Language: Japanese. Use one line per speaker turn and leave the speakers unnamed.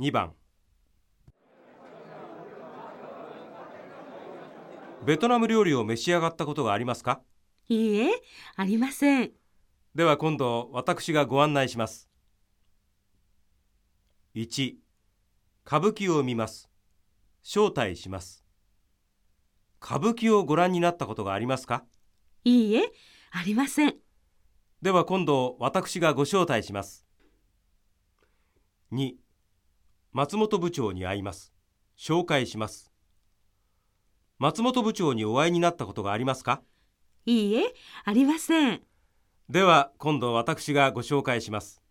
2番。ベトナム料理を召し上がったことがありますか？
いいえ、ありません。
では今度私がご案内します。1歌舞伎を見ます。招待します。歌舞伎をご覧になったことがありますか？
いいえ、ありません。
では今度私がご招待します。2松本部長に会います。紹介します。松本部長にお会いになったことがありますか？
いいえ、ありません。
では今度私がご紹介します